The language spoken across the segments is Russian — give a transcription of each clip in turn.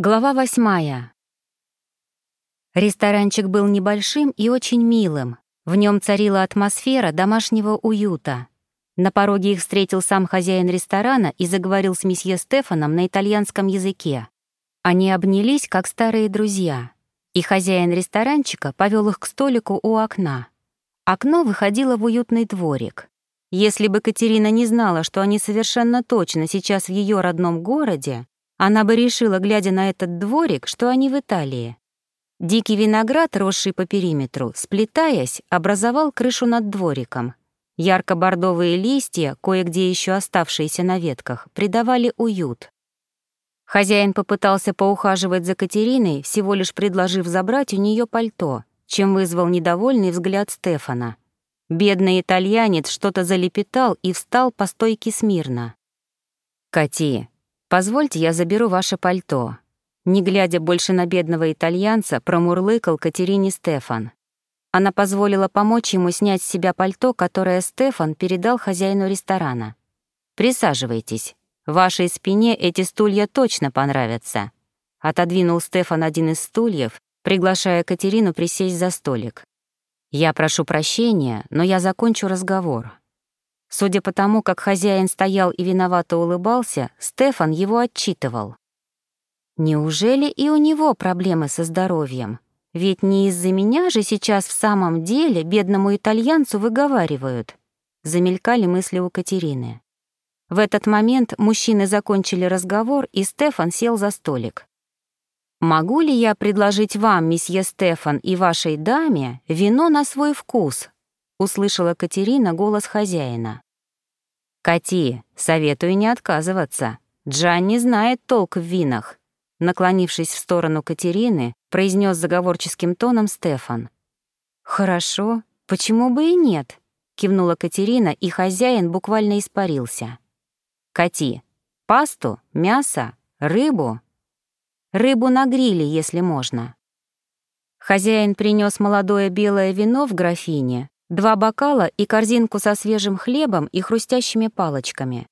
Глава восьмая. Ресторанчик был небольшим и очень милым. В нем царила атмосфера домашнего уюта. На пороге их встретил сам хозяин ресторана и заговорил с месье Стефаном на итальянском языке. Они обнялись, как старые друзья, и хозяин ресторанчика повел их к столику у окна. Окно выходило в уютный дворик. Если бы Катерина не знала, что они совершенно точно сейчас в ее родном городе, она бы решила, глядя на этот дворик, что они в Италии. Дикий виноград, росший по периметру, сплетаясь, образовал крышу над двориком. Ярко-бордовые листья, кое-где еще оставшиеся на ветках, придавали уют. Хозяин попытался поухаживать за Катериной, всего лишь предложив забрать у нее пальто, чем вызвал недовольный взгляд Стефана. Бедный итальянец что-то залепетал и встал по стойке смирно. «Кати, «Позвольте, я заберу ваше пальто». Не глядя больше на бедного итальянца, промурлыкал Катерине Стефан. Она позволила помочь ему снять с себя пальто, которое Стефан передал хозяину ресторана. «Присаживайтесь. Вашей спине эти стулья точно понравятся». Отодвинул Стефан один из стульев, приглашая Катерину присесть за столик. «Я прошу прощения, но я закончу разговор. Судя по тому, как хозяин стоял и виновато улыбался, Стефан его отчитывал. Неужели и у него проблемы со здоровьем? Ведь не из-за меня же сейчас в самом деле бедному итальянцу выговаривают. Замелькали мысли у Катерины. В этот момент мужчины закончили разговор, и Стефан сел за столик. «Могу ли я предложить вам, месье Стефан, и вашей даме вино на свой вкус?» — услышала Катерина голос хозяина. «Кати, советую не отказываться. Джанни знает толк в винах», — наклонившись в сторону Катерины, произнес заговорческим тоном Стефан. «Хорошо, почему бы и нет?» — кивнула Катерина, и хозяин буквально испарился. «Кати, пасту, мясо, рыбу?» «Рыбу на гриле, если можно». Хозяин принес молодое белое вино в графине, два бокала и корзинку со свежим хлебом и хрустящими палочками.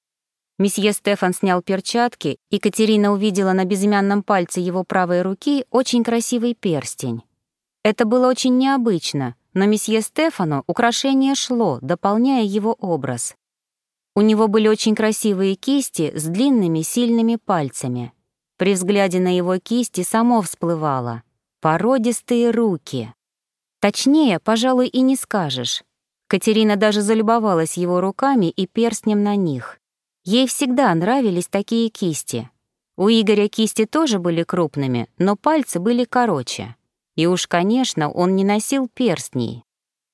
Месье Стефан снял перчатки, и Катерина увидела на безымянном пальце его правой руки очень красивый перстень. Это было очень необычно, но месье Стефану украшение шло, дополняя его образ. У него были очень красивые кисти с длинными сильными пальцами. При взгляде на его кисти само всплывало. Породистые руки. Точнее, пожалуй, и не скажешь. Катерина даже залюбовалась его руками и перстнем на них. Ей всегда нравились такие кисти. У Игоря кисти тоже были крупными, но пальцы были короче. И уж, конечно, он не носил перстней.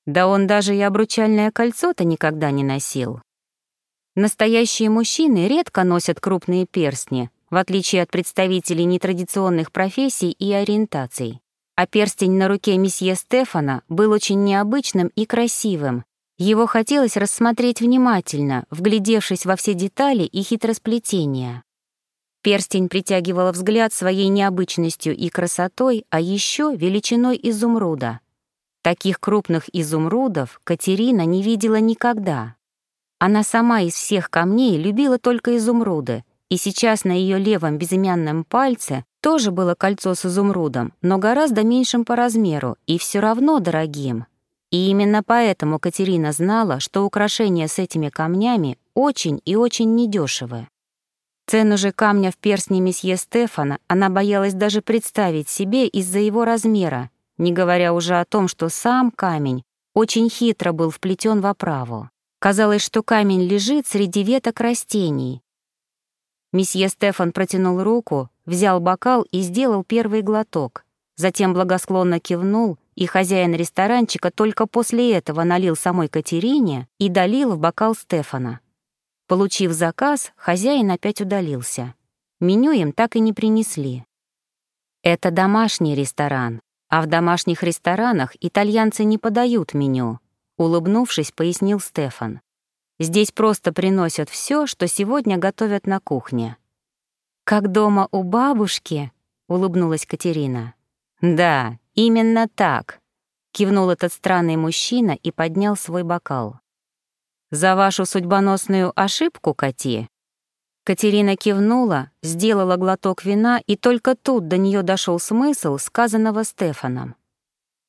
Да он даже и обручальное кольцо-то никогда не носил. Настоящие мужчины редко носят крупные перстни, в отличие от представителей нетрадиционных профессий и ориентаций. А перстень на руке месье Стефана был очень необычным и красивым. Его хотелось рассмотреть внимательно, вглядевшись во все детали и хитросплетения. Перстень притягивал взгляд своей необычностью и красотой, а еще величиной изумруда. Таких крупных изумрудов Катерина не видела никогда. Она сама из всех камней любила только изумруды, и сейчас на ее левом безымянном пальце тоже было кольцо с изумрудом, но гораздо меньшим по размеру и все равно дорогим. И именно поэтому Катерина знала, что украшения с этими камнями очень и очень недешевы. Цену же камня в перстне месье Стефана она боялась даже представить себе из-за его размера, не говоря уже о том, что сам камень очень хитро был вплетен в оправу. Казалось, что камень лежит среди веток растений. Месье Стефан протянул руку, взял бокал и сделал первый глоток. Затем благосклонно кивнул, и хозяин ресторанчика только после этого налил самой Катерине и долил в бокал Стефана. Получив заказ, хозяин опять удалился. Меню им так и не принесли. Это домашний ресторан, а в домашних ресторанах итальянцы не подают меню, улыбнувшись, пояснил Стефан. Здесь просто приносят все, что сегодня готовят на кухне. «Как дома у бабушки?» — улыбнулась Катерина. «Да, именно так», — кивнул этот странный мужчина и поднял свой бокал. «За вашу судьбоносную ошибку, Кати?» Катерина кивнула, сделала глоток вина, и только тут до нее дошел смысл сказанного Стефаном.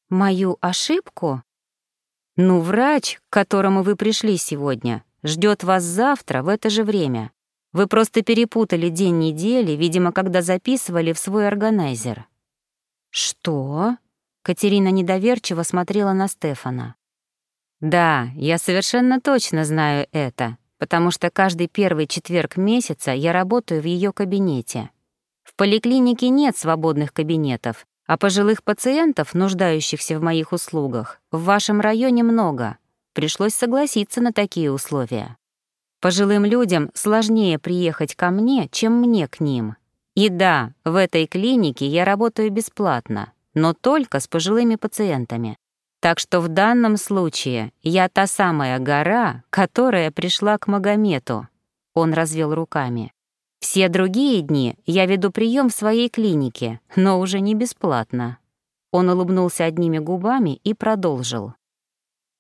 «Мою ошибку?» «Ну, врач, к которому вы пришли сегодня, ждет вас завтра в это же время. Вы просто перепутали день недели, видимо, когда записывали в свой органайзер». «Что?» — Катерина недоверчиво смотрела на Стефана. «Да, я совершенно точно знаю это», потому что каждый первый четверг месяца я работаю в ее кабинете. В поликлинике нет свободных кабинетов, а пожилых пациентов, нуждающихся в моих услугах, в вашем районе много. Пришлось согласиться на такие условия. Пожилым людям сложнее приехать ко мне, чем мне к ним. И да, в этой клинике я работаю бесплатно, но только с пожилыми пациентами. Так что в данном случае я та самая гора, которая пришла к Магомету. Он развел руками. Все другие дни я веду прием в своей клинике, но уже не бесплатно. Он улыбнулся одними губами и продолжил.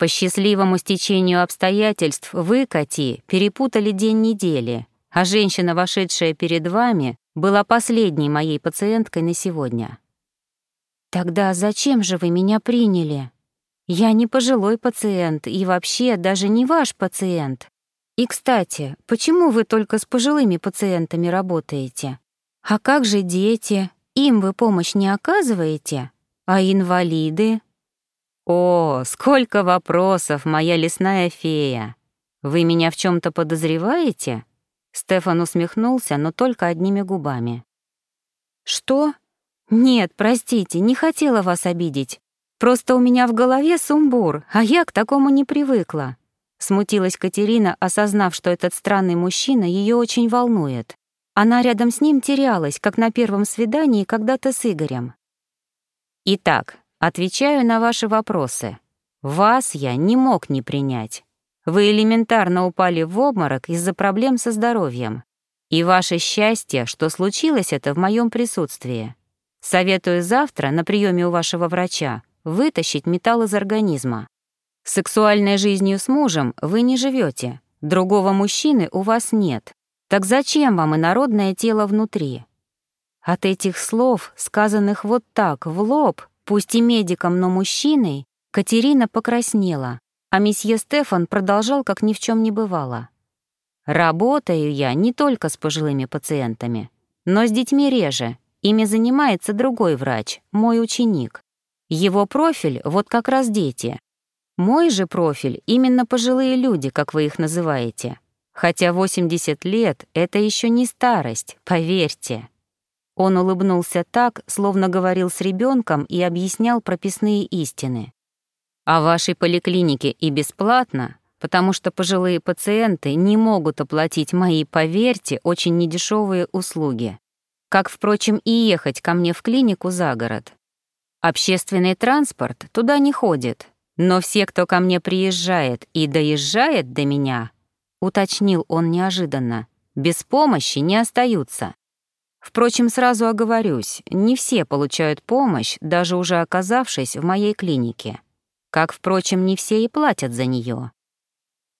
По счастливому стечению обстоятельств вы, Кати, перепутали день недели, а женщина, вошедшая перед вами, была последней моей пациенткой на сегодня. «Тогда зачем же вы меня приняли?» Я не пожилой пациент и вообще даже не ваш пациент. И, кстати, почему вы только с пожилыми пациентами работаете? А как же дети? Им вы помощь не оказываете? А инвалиды? О, сколько вопросов, моя лесная фея. Вы меня в чем то подозреваете? Стефан усмехнулся, но только одними губами. Что? Нет, простите, не хотела вас обидеть. Просто у меня в голове сумбур, а я к такому не привыкла. Смутилась Катерина, осознав, что этот странный мужчина ее очень волнует. Она рядом с ним терялась, как на первом свидании когда-то с Игорем. Итак, отвечаю на ваши вопросы. Вас я не мог не принять. Вы элементарно упали в обморок из-за проблем со здоровьем. И ваше счастье, что случилось это в моем присутствии. Советую завтра на приеме у вашего врача вытащить металл из организма. Сексуальной жизнью с мужем вы не живете, другого мужчины у вас нет. Так зачем вам инородное тело внутри? От этих слов, сказанных вот так, в лоб, пусть и медиком, но мужчиной, Катерина покраснела, а месье Стефан продолжал, как ни в чем не бывало. «Работаю я не только с пожилыми пациентами, но с детьми реже. Ими занимается другой врач, мой ученик. Его профиль — вот как раз дети. Мой же профиль — именно пожилые люди, как вы их называете. Хотя 80 лет — это еще не старость, поверьте. Он улыбнулся так, словно говорил с ребенком и объяснял прописные истины. В вашей поликлинике и бесплатно, потому что пожилые пациенты не могут оплатить мои, поверьте, очень недешевые услуги. Как, впрочем, и ехать ко мне в клинику за город. Общественный транспорт туда не ходит, но все, кто ко мне приезжает и доезжает до меня, уточнил он неожиданно, без помощи не остаются. Впрочем, сразу оговорюсь, не все получают помощь, даже уже оказавшись в моей клинике. Как, впрочем, не все и платят за нее.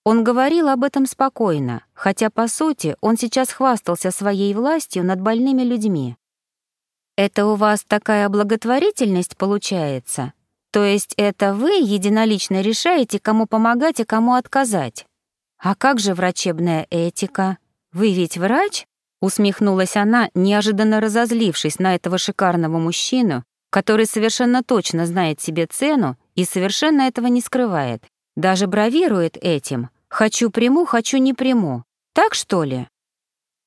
Он говорил об этом спокойно, хотя, по сути, он сейчас хвастался своей властью над больными людьми. Это у вас такая благотворительность получается? То есть это вы единолично решаете, кому помогать и кому отказать? А как же врачебная этика? Вы ведь врач? Усмехнулась она, неожиданно разозлившись на этого шикарного мужчину, который совершенно точно знает себе цену и совершенно этого не скрывает. Даже бравирует этим. «Хочу приму, хочу не приму». Так что ли?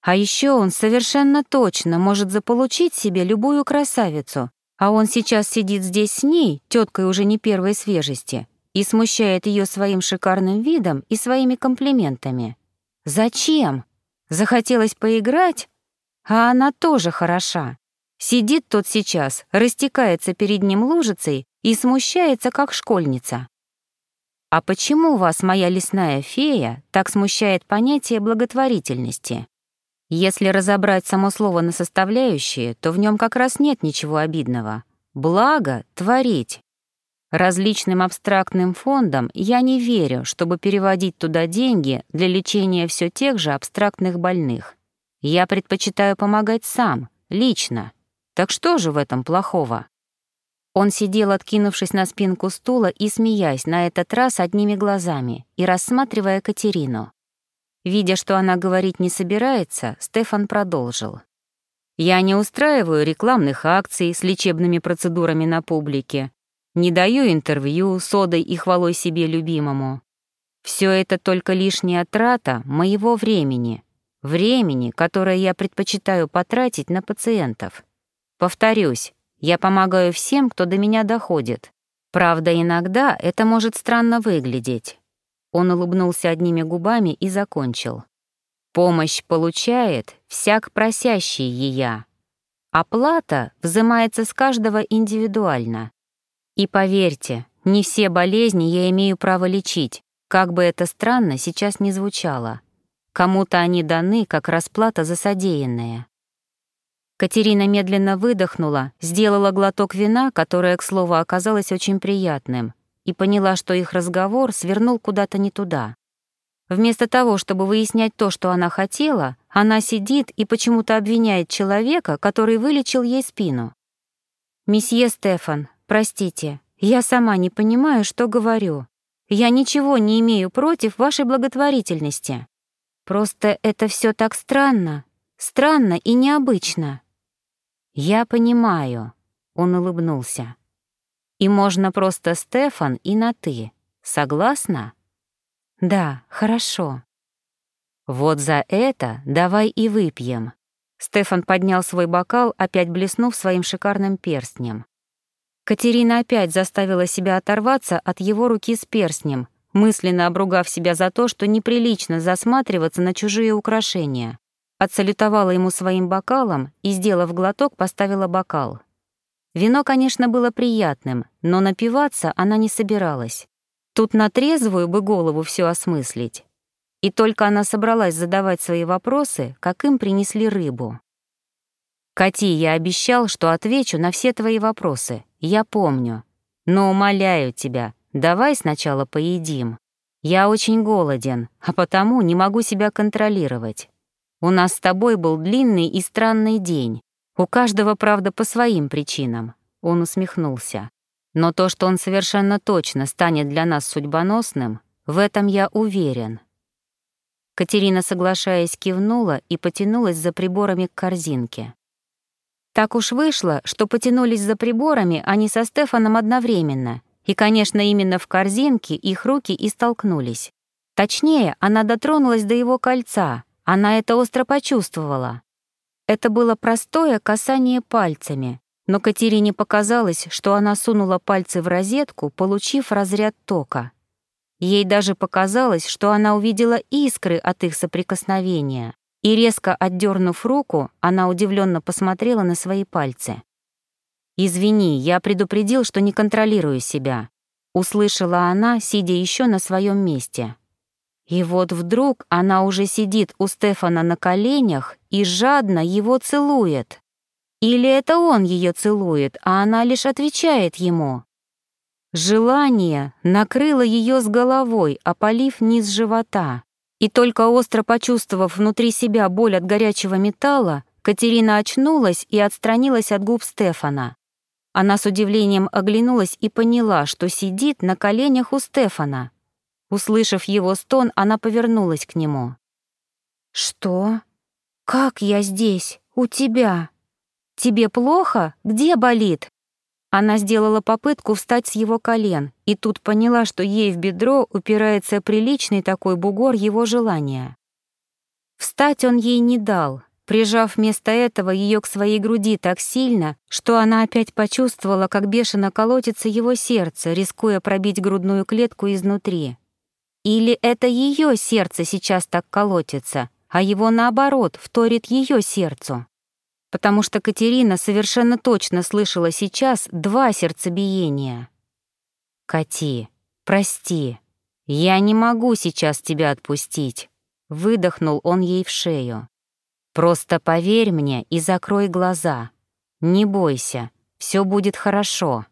А еще он совершенно точно может заполучить себе любую красавицу, а он сейчас сидит здесь с ней, теткой уже не первой свежести, и смущает ее своим шикарным видом и своими комплиментами. Зачем? Захотелось поиграть? А она тоже хороша. Сидит тот сейчас, растекается перед ним лужицей и смущается, как школьница. А почему вас, моя лесная фея, так смущает понятие благотворительности? Если разобрать само слово на составляющие, то в нем как раз нет ничего обидного. Благо — творить. Различным абстрактным фондам я не верю, чтобы переводить туда деньги для лечения все тех же абстрактных больных. Я предпочитаю помогать сам, лично. Так что же в этом плохого? Он сидел, откинувшись на спинку стула и смеясь на этот раз одними глазами и рассматривая Катерину. Видя, что она говорить не собирается, Стефан продолжил. «Я не устраиваю рекламных акций с лечебными процедурами на публике, не даю интервью содой и хвалой себе любимому. Все это только лишняя трата моего времени, времени, которое я предпочитаю потратить на пациентов. Повторюсь, я помогаю всем, кто до меня доходит. Правда, иногда это может странно выглядеть. Он улыбнулся одними губами и закончил. Помощь получает всяк просящий ее. Оплата взимается с каждого индивидуально. И поверьте, не все болезни я имею право лечить, как бы это странно сейчас не звучало. Кому-то они даны как расплата за содеянное. Катерина медленно выдохнула, сделала глоток вина, которое, к слову, оказалось очень приятным, и поняла, что их разговор свернул куда-то не туда. Вместо того, чтобы выяснять то, что она хотела, она сидит и почему-то обвиняет человека, который вылечил ей спину. «Месье Стефан, простите, я сама не понимаю, что говорю. Я ничего не имею против вашей благотворительности. Просто это все так странно, странно и необычно». «Я понимаю», — он улыбнулся. «И можно просто Стефан и на «ты». Согласна?» «Да, хорошо». «Вот за это давай и выпьем». Стефан поднял свой бокал, опять блеснув своим шикарным перстнем. Катерина опять заставила себя оторваться от его руки с перстнем, мысленно обругав себя за то, что неприлично засматриваться на чужие украшения. Отсалютовала ему своим бокалом и, сделав глоток, поставила бокал. Вино, конечно, было приятным, но напиваться она не собиралась. Тут на трезвую бы голову все осмыслить. И только она собралась задавать свои вопросы, как им принесли рыбу. «Кати, я обещал, что отвечу на все твои вопросы. Я помню. Но умоляю тебя, давай сначала поедим. Я очень голоден, а потому не могу себя контролировать. У нас с тобой был длинный и странный день. У каждого, правда, по своим причинам. Он усмехнулся. Но то, что он совершенно точно станет для нас судьбоносным, в этом я уверен. Катерина, соглашаясь, кивнула и потянулась за приборами к корзинке. Так уж вышло, что потянулись за приборами они со Стефаном одновременно, и, конечно, именно в корзинке их руки и столкнулись. Точнее, она дотронулась до его кольца, она это остро почувствовала. Это было простое касание пальцами, но Катерине показалось, что она сунула пальцы в розетку, получив разряд тока. Ей даже показалось, что она увидела искры от их соприкосновения, и, резко отдернув руку, она удивленно посмотрела на свои пальцы. «Извини, я предупредил, что не контролирую себя», — услышала она, сидя еще на своем месте. И вот вдруг она уже сидит у Стефана на коленях и жадно его целует. Или это он ее целует, а она лишь отвечает ему. Желание накрыло ее с головой, опалив низ живота. И только остро почувствовав внутри себя боль от горячего металла, Катерина очнулась и отстранилась от губ Стефана. Она с удивлением оглянулась и поняла, что сидит на коленях у Стефана. Услышав его стон, она повернулась к нему. «Что? Как я здесь? У тебя? Тебе плохо? Где болит?» Она сделала попытку встать с его колен и тут поняла, что ей в бедро упирается приличный такой бугор его желания. Встать он ей не дал, прижав вместо этого ее к своей груди так сильно, что она опять почувствовала, как бешено колотится его сердце, рискуя пробить грудную клетку изнутри. Или это ее сердце сейчас так колотится, а его, наоборот, вторит ее сердцу? Потому что Катерина совершенно точно слышала сейчас два сердцебиения. «Кати, прости, я не могу сейчас тебя отпустить», — выдохнул он ей в шею. «Просто поверь мне и закрой глаза. Не бойся, все будет хорошо».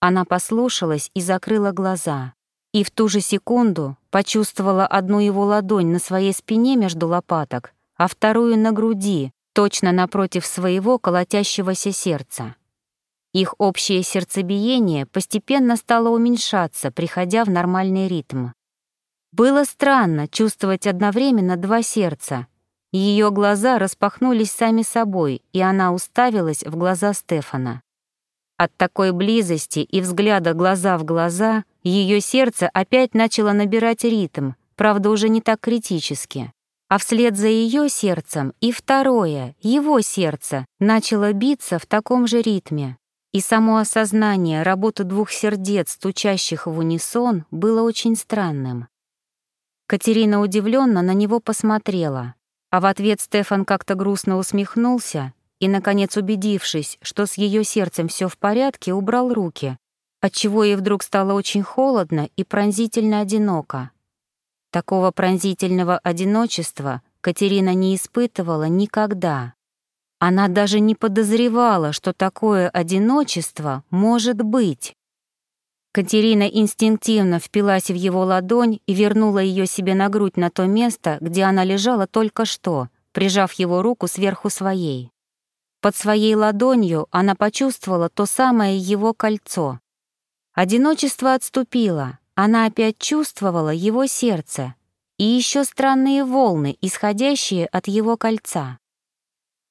Она послушалась и закрыла глаза и в ту же секунду почувствовала одну его ладонь на своей спине между лопаток, а вторую на груди, точно напротив своего колотящегося сердца. Их общее сердцебиение постепенно стало уменьшаться, приходя в нормальный ритм. Было странно чувствовать одновременно два сердца. Ее глаза распахнулись сами собой, и она уставилась в глаза Стефана. От такой близости и взгляда глаза в глаза ее сердце опять начало набирать ритм, правда, уже не так критически. А вслед за ее сердцем и второе, его сердце, начало биться в таком же ритме. И само осознание работы двух сердец, стучащих в унисон, было очень странным. Катерина удивленно на него посмотрела, а в ответ Стефан как-то грустно усмехнулся и, наконец, убедившись, что с ее сердцем все в порядке, убрал руки, отчего ей вдруг стало очень холодно и пронзительно одиноко. Такого пронзительного одиночества Катерина не испытывала никогда. Она даже не подозревала, что такое одиночество может быть. Катерина инстинктивно впилась в его ладонь и вернула ее себе на грудь на то место, где она лежала только что, прижав его руку сверху своей. Под своей ладонью она почувствовала то самое его кольцо. Одиночество отступило, она опять чувствовала его сердце и еще странные волны, исходящие от его кольца.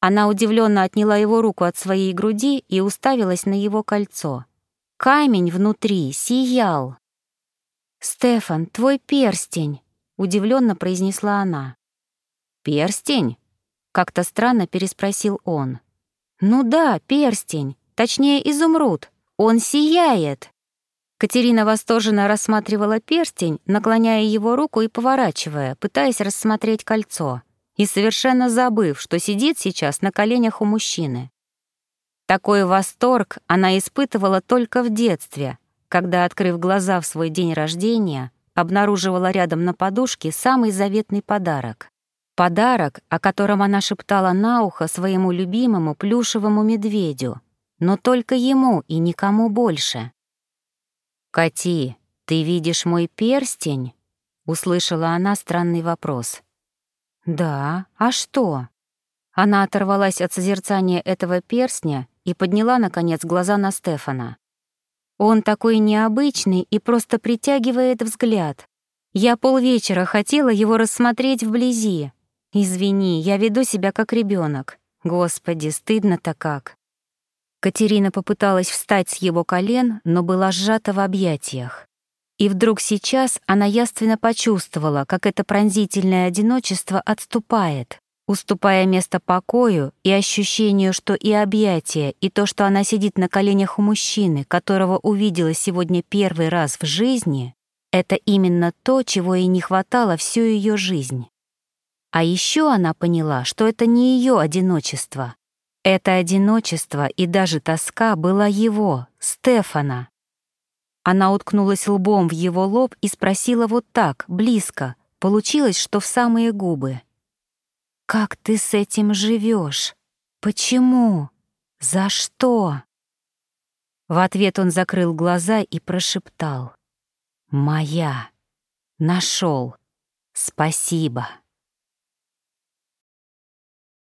Она удивленно отняла его руку от своей груди и уставилась на его кольцо. Камень внутри сиял. «Стефан, твой перстень!» — удивленно произнесла она. «Перстень?» — как-то странно переспросил он. «Ну да, перстень, точнее изумруд. Он сияет!» Катерина восторженно рассматривала перстень, наклоняя его руку и поворачивая, пытаясь рассмотреть кольцо и совершенно забыв, что сидит сейчас на коленях у мужчины. Такой восторг она испытывала только в детстве, когда, открыв глаза в свой день рождения, обнаруживала рядом на подушке самый заветный подарок. Подарок, о котором она шептала на ухо своему любимому плюшевому медведю, но только ему и никому больше. «Кати, ты видишь мой перстень?» — услышала она странный вопрос. «Да, а что?» Она оторвалась от созерцания этого перстня и подняла, наконец, глаза на Стефана. «Он такой необычный и просто притягивает взгляд. Я полвечера хотела его рассмотреть вблизи. Извини, я веду себя как ребенок. Господи, стыдно-то как». Катерина попыталась встать с его колен, но была сжата в объятиях. И вдруг сейчас она яственно почувствовала, как это пронзительное одиночество отступает, уступая место покою и ощущению, что и объятия, и то, что она сидит на коленях у мужчины, которого увидела сегодня первый раз в жизни, это именно то, чего ей не хватало всю ее жизнь. А еще она поняла, что это не ее одиночество. Это одиночество и даже тоска была его, Стефана. Она уткнулась лбом в его лоб и спросила вот так, близко. Получилось, что в самые губы. «Как ты с этим живешь? Почему? За что?» В ответ он закрыл глаза и прошептал. «Моя. Нашел. Спасибо».